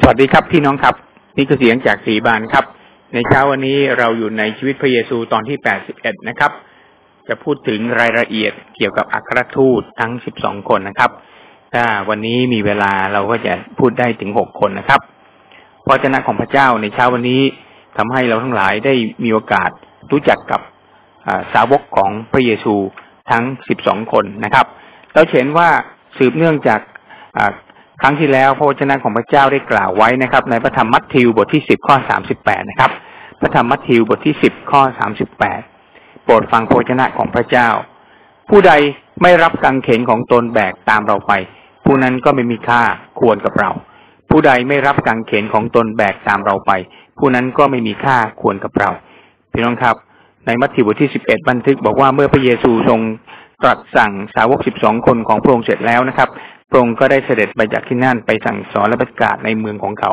สวัสดีครับพี่น้องครับ นี่คือเสียงจากสีบานครับ ในเช้าวันนี้เราอยู่ในชีวิตพระเยซูตอนที่แปดสิบเอ็ดนะครับ จะพูดถึงรายละเอียดเกี่ยวกับอัครทูตทั้งสิบสองคนนะครับ ถ้าวันนี้มีเวลาเราก็จะพูดได้ถึงหกคนนะครับพระเจ้าของพระเจ้าในเช้าวันนี้ทำให้เราทั้งหลายได้มีโอกาสรู้จักกับสาวกของพระเยซูทั้งสิบสองคนนะครับ เราเห็นว่าสืบเนื่องจาก ครั้งที่แล้วพระวจนะของพระเจ้าได้กล่าวไว้นะครับ ในพระธรรมมัทธิวบทที่สิบข้อสามสิบแปดนะครับ พระธรรมมัทธิวบทที่สิบข้อสามสิบแปดโปรดฟังพระวจนะของพระเจ้า ผู้ใดไม่รับกังเขนของตนแบกตามเราไป ผู้นั้นก็ไม่มีค่าควรกับเรา ผู้ใดไม่รับกังเขนของตนแบกตามเราไป ผู้นั้นก็ไม่มีค่าควรกับเราพี่น้องครับ ในมัทธิวบทที่สิบเอ็ดบันทึกบอกว่าเมื่อพระเยซูทรงตรัสสั่งสาวกสิบสองคนของพระองค์เสร็จแล้วนะครับ ระองค์ก็ได้เสด็จไปจากที่นั่นไปสั่งสอนและประกาศในเมืองของเขา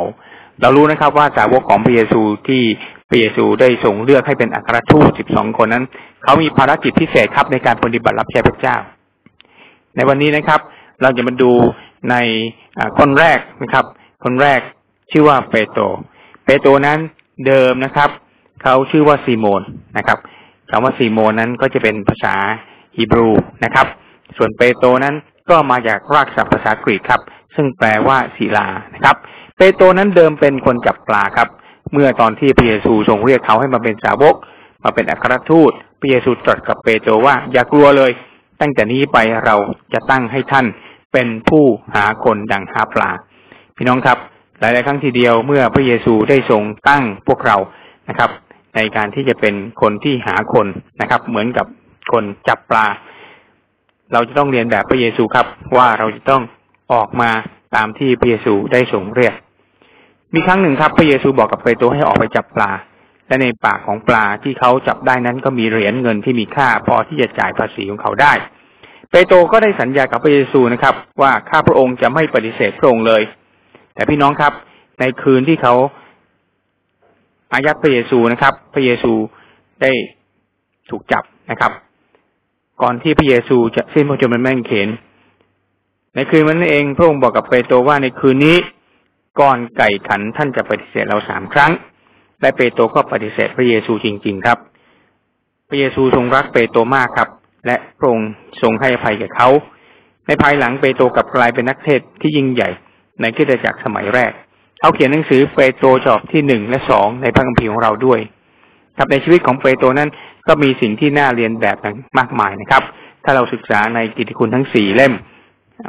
เรารู้นะครับว่าสาวกของพระเยซูที่พระเยซูได้ส่งเลือกให้เป็นอัครทูตสิบสองคนนั้น เขามีภารกิจพิเศษครับในการปฏิบัติรับใช้พระเจ้า ในวันนี้นะครับ เราจะมาดูในคนแรกนะครับ คนแรกชื่อว่าเปโตรเปโตรนั้นเดิมนะครับ เขาชื่อว่าซีโมนนะครับคำว่าซีโมนนั้นก็จะเป็นภาษาฮีบรูนะครับ ส่วนเปโตรนั้น ก็มาจากรากศัพท์ภาษากรีกครับ ซึ่งแปลว่าศิลานะครับ เปโตรนั้นเดิมเป็นคนจับปลาครับ เมื่อตอนที่พระเยซูทรงเรียกเขาให้มาเป็นสาวก มาเป็นอัครทูตพระเยซูตรัสกับเปโตรว่าอย่ากลัวเลย ตั้งแต่นี้ไปเราจะตั้งให้ท่านเป็นผู้หาคนดังหาปลา พี่น้องครับ หลาย ๆ ครั้งทีเดียวเมื่อพระเยซูได้ทรงตั้งพวกเรานะครับ ในการที่จะเป็นคนที่หาคนนะครับ เหมือนกับคนจับปลา เราจะต้องเรียนแบบพระเยซูครับ ว่าเราจะต้องออกมาตามที่พระเยซูได้ทรงเรียก มีครั้งหนึ่งครับ พระเยซูบอกกับเปโตรให้ออกไปจับปลา และในปากของปลาที่เขาจับได้นั้นก็มีเหรียญเงินที่มีค่าพอที่จะจ่ายภาษีของเขาได้ เปโตรก็ได้สัญญากับพระเยซูนะครับ ว่าข้าพระองค์จะไม่ปฏิเสธพระองค์เลย แต่พี่น้องครับ ในคืนที่เขาอายัดพระเยซูนะครับ พระเยซูได้ถูกจับนะครับ ก่อนที่พระเยซูจะสิ้นพระชนม์บนแม่งเขน ในคืนนั้นเองพระองค์บอกกับเปโตรว่าในคืนนี้ก่อนไก่ขันท่านจะปฏิเสธเราสามครั้ง และเปโตรก็ปฏิเสธพระเยซูจริง ๆ ครับ พระเยซูทรงรักเปโตรมากครับ และพระองค์ทรงให้อภัยแก่เขา ในภายหลังเปโตรกลับกลายเป็นนักเทศที่ยิ่งใหญ่ ในคริสตจักรสมัยแรกเขาเขียนหนังสือเปโตรจอบที่หนึ่งและสองในพระคัมภีร์ของเราด้วย ครับในชีวิตของเปโตรนั้น ก็มีสิ่งที่น่าเรียนแบบมากมายนะครับ ถ้าเราศึกษาในกิตติคุณทั้งสี่เล่ม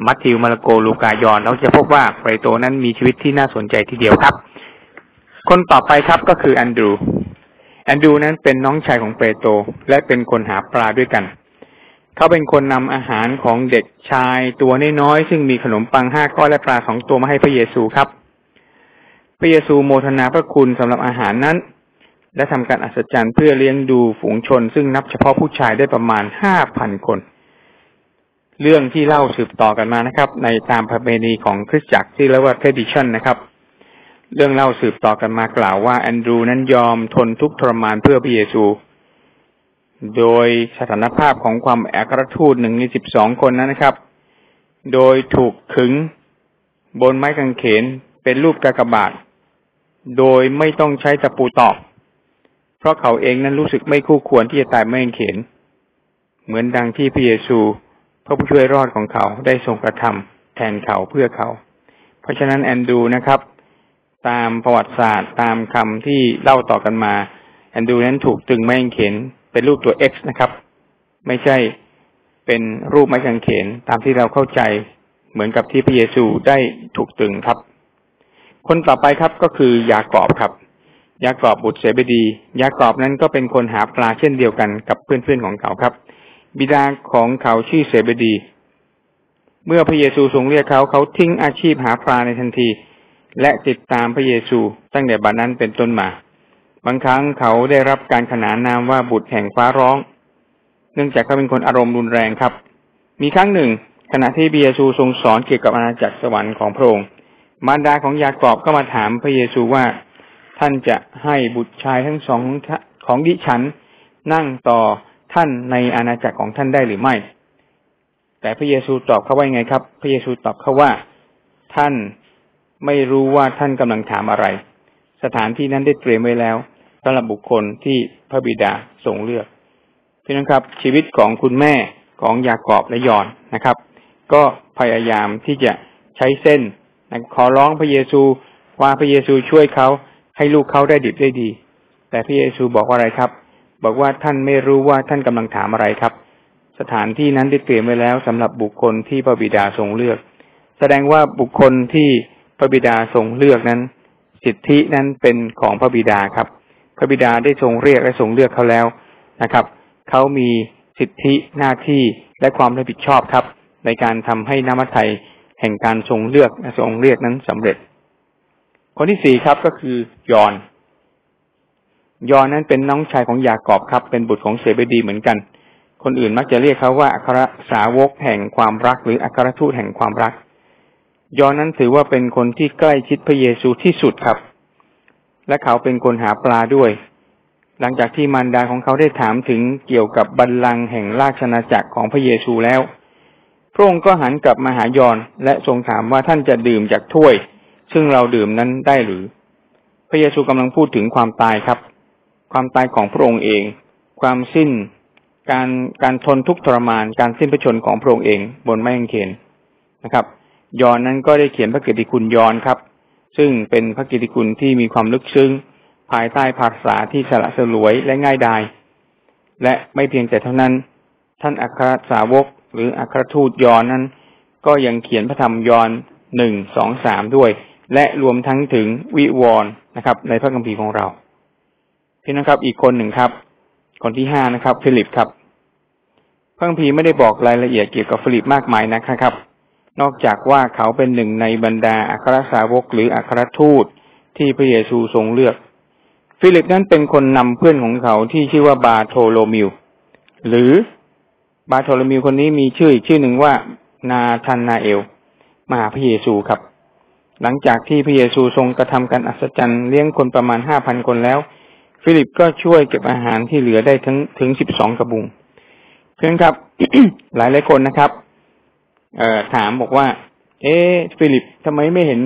มัทธิวมาระโกลูกายอนเราจะพบว่าเปโตรนั้นมีชีวิตที่น่าสนใจทีเดียวครับ คนต่อไปครับก็คือแอนดรูแอนดรูนั้นเป็นน้องชายของเปโตรและเป็นคนหาปลาด้วยกันเขาเป็นคนนำอาหารของเด็กชายตัวน้อยๆซึ่งมีขนมปังห้าก้อนและปลาสองตัวมาให้พระเยซูครับ พระเยซูโมทนาพระคุณสำหรับอาหารนั้น และทำการอัศจรรย์เพื่อเลี้ยงดูฝูงชน ซึ่งนับเฉพาะผู้ชายได้ประมาณห้าพันคน เรื่องที่เล่าสืบต่อกันมานะครับ ในตามประเพณีของคริสตจักรที่เรียกว่า tradition นะครับ เรื่องเล่าสืบต่อกันมากล่าวว่าแอนดรูนั้นยอมทนทุกข์ทรมานเพื่อพระเยซู โดยสถานภาพของความแอกรทูตหนึ่งในสิบสองคนนั้นนะครับ โดยถูกขึงบนไม้กางเขนเป็นรูปกากบาท โดยไม่ต้องใช้ตะปูตอก เพราะเขาเองนั้นรู้สึกไม่คู่ควรที่จะตายไม่เข็น เหมือนดังที่พระเยซู พระผู้ช่วยรอดของเขาได้ทรงกระทำแทนเขาเพื่อเขา เพราะฉะนั้นแอนดูนะครับ ตามประวัติศาสตร์ตามคำที่เล่าต่อกันมา แอนดูนั้นถูกตึงไม้กางเขนเป็นรูปตัว X นะครับ ไม่ใช่เป็นรูปไม้กางเขนตามที่เราเข้าใจเหมือนกับที่พระเยซูได้ถูกตึงครับ คนต่อไปครับก็คือยากอบครับ ยากอบบุตรเสบดียากอบนั้นก็เป็นคนหาปลาเช่นเดียวกันกับเพื่อนๆของเขาครับ บิดาของเขาชื่อเสบดี เมื่อพระเยซูทรงเรียกเขาเขาทิ้งอาชีพหาปลาในทันที และติดตามพระเยซูตั้งแต่บัดนั้นเป็นต้นมา บางครั้งเขาได้รับการขนานนามว่าบุตรแห่งฟ้าร้อง เนื่องจากเขาเป็นคนอารมณ์รุนแรงครับ มีครั้งหนึ่ง ขณะที่พระเยซูทรงสอนเกี่ยวกับอาณาจักรสวรรค์ของพระองค์มารดาของยากอบก็มาถามพระเยซูว่า ท่านจะให้บุตรชายทั้งสองของดิฉันนั่งต่อท่านในอาณาจักรของท่านได้หรือไม่ แต่พระเยซูตอบเขาว่าไงครับ พระเยซูตอบเขาว่า ท่านไม่รู้ว่าท่านกำลังถามอะไร สถานที่นั้นได้เตรียมไว้แล้วสำหรับบุคคลที่พระบิดาทรงเลือกพี่น้องครับชีวิตของคุณแม่ของยากอบและยอนนะครับ ก็พยายามที่จะใช้เส้นขอร้องพระเยซูว่าพระเยซูช่วยเขา ให้ลูกเขาได้ดิบได้ดี แต่พระเยซูบอกว่าอะไรครับ บอกว่าท่านไม่รู้ว่าท่านกำลังถามอะไรครับ สถานที่นั้นได้เตรียมไว้แล้วสำหรับบุคคลที่พระบิดาทรงเลือก แสดงว่าบุคคลที่พระบิดาทรงเลือกนั้น สิทธินั้นเป็นของพระบิดาครับ พระบิดาได้ทรงเรียกและทรงเลือกเขาแล้วนะครับ เขามีสิทธิหน้าที่และความรับผิดชอบครับ ในการทำให้น้ำมัทไทยแห่งการทรงเลือกและทรงเรียกนั้นสำเร็จ คนที่สี่ครับก็คือยอน ยอนนั้นเป็นน้องชายของยากอบครับ เป็นบุตรของเสเบดีเหมือนกัน คนอื่นมักจะเรียกเขาว่าอัครสาวกแห่งความรัก หรืออัครทูตแห่งความรัก ยอนนั้นถือว่าเป็นคนที่ใกล้ชิดพระเยซูที่สุดครับ และเขาเป็นคนหาปลาด้วย หลังจากที่มารดาของเขาได้ถามถึงเกี่ยวกับบัลลังก์แห่งราชนาจักรของพระเยซูแล้วพระองค์ก็หันกลับมาหายอนและทรงถามว่าท่านจะดื่มจากถ้วย ซึ่งเราดื่มนั้นได้หรือ พระเยซูกำลังพูดถึงความตายครับ ความตายของพระองค์เอง ความสิ้น การการทนทุกทรมาน การสิ้นพระชนของพระองค์เอง บนไม้กางเขนนะครับ ยอนนั้นก็ได้เขียนพระกิตติคุณยอนครับ ซึ่งเป็นพระกิตติคุณที่มีความลึกซึ้ง ภายใต้ภาษาที่สละสลวยและง่ายดาย และไม่เพียงแต่เท่านั้น ท่านอัครสาวก หรืออัครทูตยอห์นนั้น ก็ยังเขียนพระธรรมยอห์นหนึ่งสองสามด้วย และรวมทั้งถึงวิวรณ์นะครับ ในพระคัมภีร์ของเรานี้นะครับ อีกคนหนึ่งครับ คนที่ห้านะครับ ฟิลิปครับ พระคัมภีร์ไม่ได้บอกรายละเอียดเกี่ยวกับฟิลิปมากมายนะครับ นอกจากว่าเขาเป็นหนึ่งในบรรดาอัครสาวกหรืออัครทูตที่พระเยซูทรงเลือก ฟิลิปนั้นเป็นคนนำเพื่อนของเขาที่ชื่อว่าบาโทโลมิว หรือบาโทลมิวคนนี้มีชื่ออีกชื่อหนึ่งว่านาธานาเอล มาหาพระเยซูครับ หลังจากที่พระเยซูทรงกระทำการอัศจรรย์เลี้ยงคนประมาณห้าพันคนแล้ว ฟิลิปก็ช่วยเก็บอาหารที่เหลือได้ถึงถึงสิบสองกระบุง เพื่อนครับ หลายหลายคนนะครับ เอ่อถามบอกว่า เอ๊ฟิลิปทำไมไม่เห็น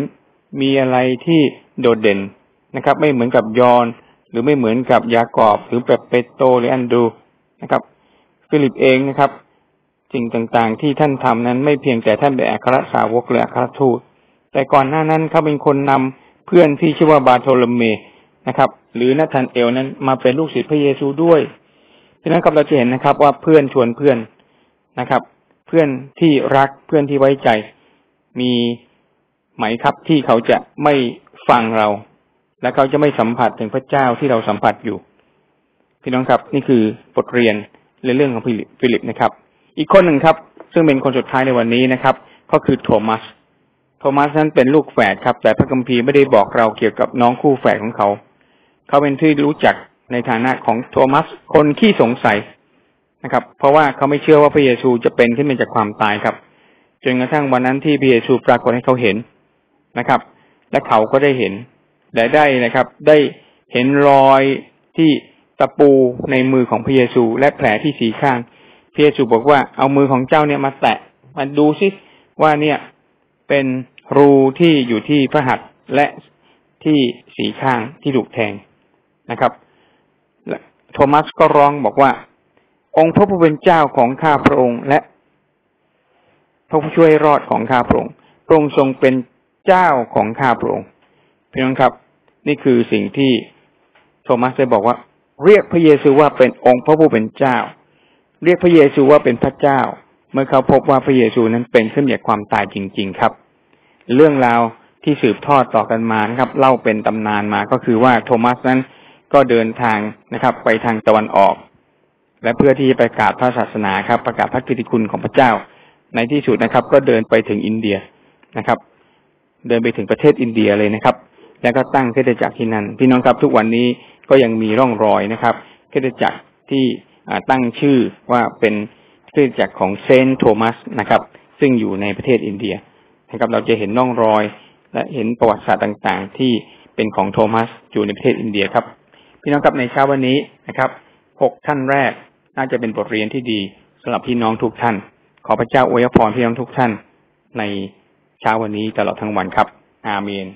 มีอะไรที่โดดเด่นนะครับ ไม่เหมือนกับยอห์น หรือไม่เหมือนกับยากอบหรือแบบเปโตรหรืออันดรูว์นะครับ ฟิลิปเองนะครับสิ่งต่างๆที่ท่านทำนั้นไม่เพียงแต่ท่านเป็นอัครสาวกหรืออัครทูต แต่ก่อนหน้านั้นเขาเป็นคนนำเพื่อนที่ชื่อว่าบาโทลเมนะครับ หรือนาธานเอลนั้นมาเป็นลูกศิษย์พระเยซูด้วยดังนั้นครับเราจะเห็นนะครับว่าเพื่อนชวนเพื่อนนะครับ เพื่อนที่รักเพื่อนที่ไว้ใจ มีไหมครับที่เขาจะไม่ฟังเรา และเขาจะไม่สัมผัสถึงพระเจ้าที่เราสัมผัสอยู่ พี่น้องครับ นี่คือบทเรียนในเรื่องของฟิลิปนะครับ อีกคนหนึ่งครับ ซึ่งเป็นคนสุดท้ายในวันนี้นะครับ ก็คือโทมัส โทมัสนั้นเป็นลูกแฝดครับ แต่พระคัมภีร์ไม่ได้บอกเราเกี่ยวกับน้องคู่แฝดของเขา เขาเป็นที่รู้จักในฐานะของโทมัสคนขี้สงสัยนะครับ เพราะว่าเขาไม่เชื่อว่าพระเยซูจะเป็นขึ้นมาจากความตายครับ จนกระทั่งวันนั้นที่พระเยซูปรากฏให้เขาเห็นนะครับ และเขาก็ได้เห็นและได้นะครับ ได้เห็นรอยที่ตะปูในมือของพระเยซู และแผลที่สีข้างพระเยซูบอกว่าเอามือของเจ้าเนี่ยมาแตะมาดูซิว่าเนี่ยเป็น รูที่อยู่ที่พระหัตถ์และที่สีข้างที่ถูกแทงนะครับโทมัสก็ร้องบอกว่า องค์พระผู้เป็นเจ้าของข้าพระองค์และพระผู้ช่วยรอดของข้าพระองค์พระองค์ทรงเป็นเจ้าของข้าพระองค์พี่น้องครับ นี่คือสิ่งที่โทมัสได้บอกว่า เรียกพระเยซูว่าเป็นองค์พระผู้เป็นเจ้า เรียกพระเยซูว่าเป็นพระเจ้า เมื่อเขาพบว่าพระเยซูนั้นเป็นขึ้นจากความตายจริง ๆ ครับ เรื่องราวที่สืบทอดต่อกันมานะครับ เล่าเป็นตำนานมาก็คือว่าโทมัสนั้นก็เดินทางนะครับ ไปทางตะวันออก และเพื่อที่จะประกาศพระศาสนาครับ ประกาศพระกิตติคุณของพระเจ้า ในที่สุดนะครับ ก็เดินไปถึงอินเดียนะครับ เดินไปถึงประเทศอินเดียเลยนะครับ แล้วก็ตั้งคริสตจักรที่นั่นพี่น้องครับทุกวันนี้ก็ยังมีร่องรอยนะครับคริสตจักรที่ตั้งชื่อว่าเป็นคริสตจักรของเซนต์โทมัสนะครับ ซึ่งอยู่ในประเทศอินเดีย นะครับ เราจะเห็นน่องรอย และเห็นประวัติศาสตร์ต่างๆ ที่เป็นของโทมัสอยู่ในประเทศอินเดียครับ พี่น้องครับในเช้าวันนี้นะครับหกท่านแรกน่าจะเป็นบทเรียนที่ดีสำหรับพี่น้องทุกท่าน ขอพระเจ้าอวยพรพี่น้องทุกท่าน ในเช้าวันนี้ตลอดทั้งวันครับ อาเมน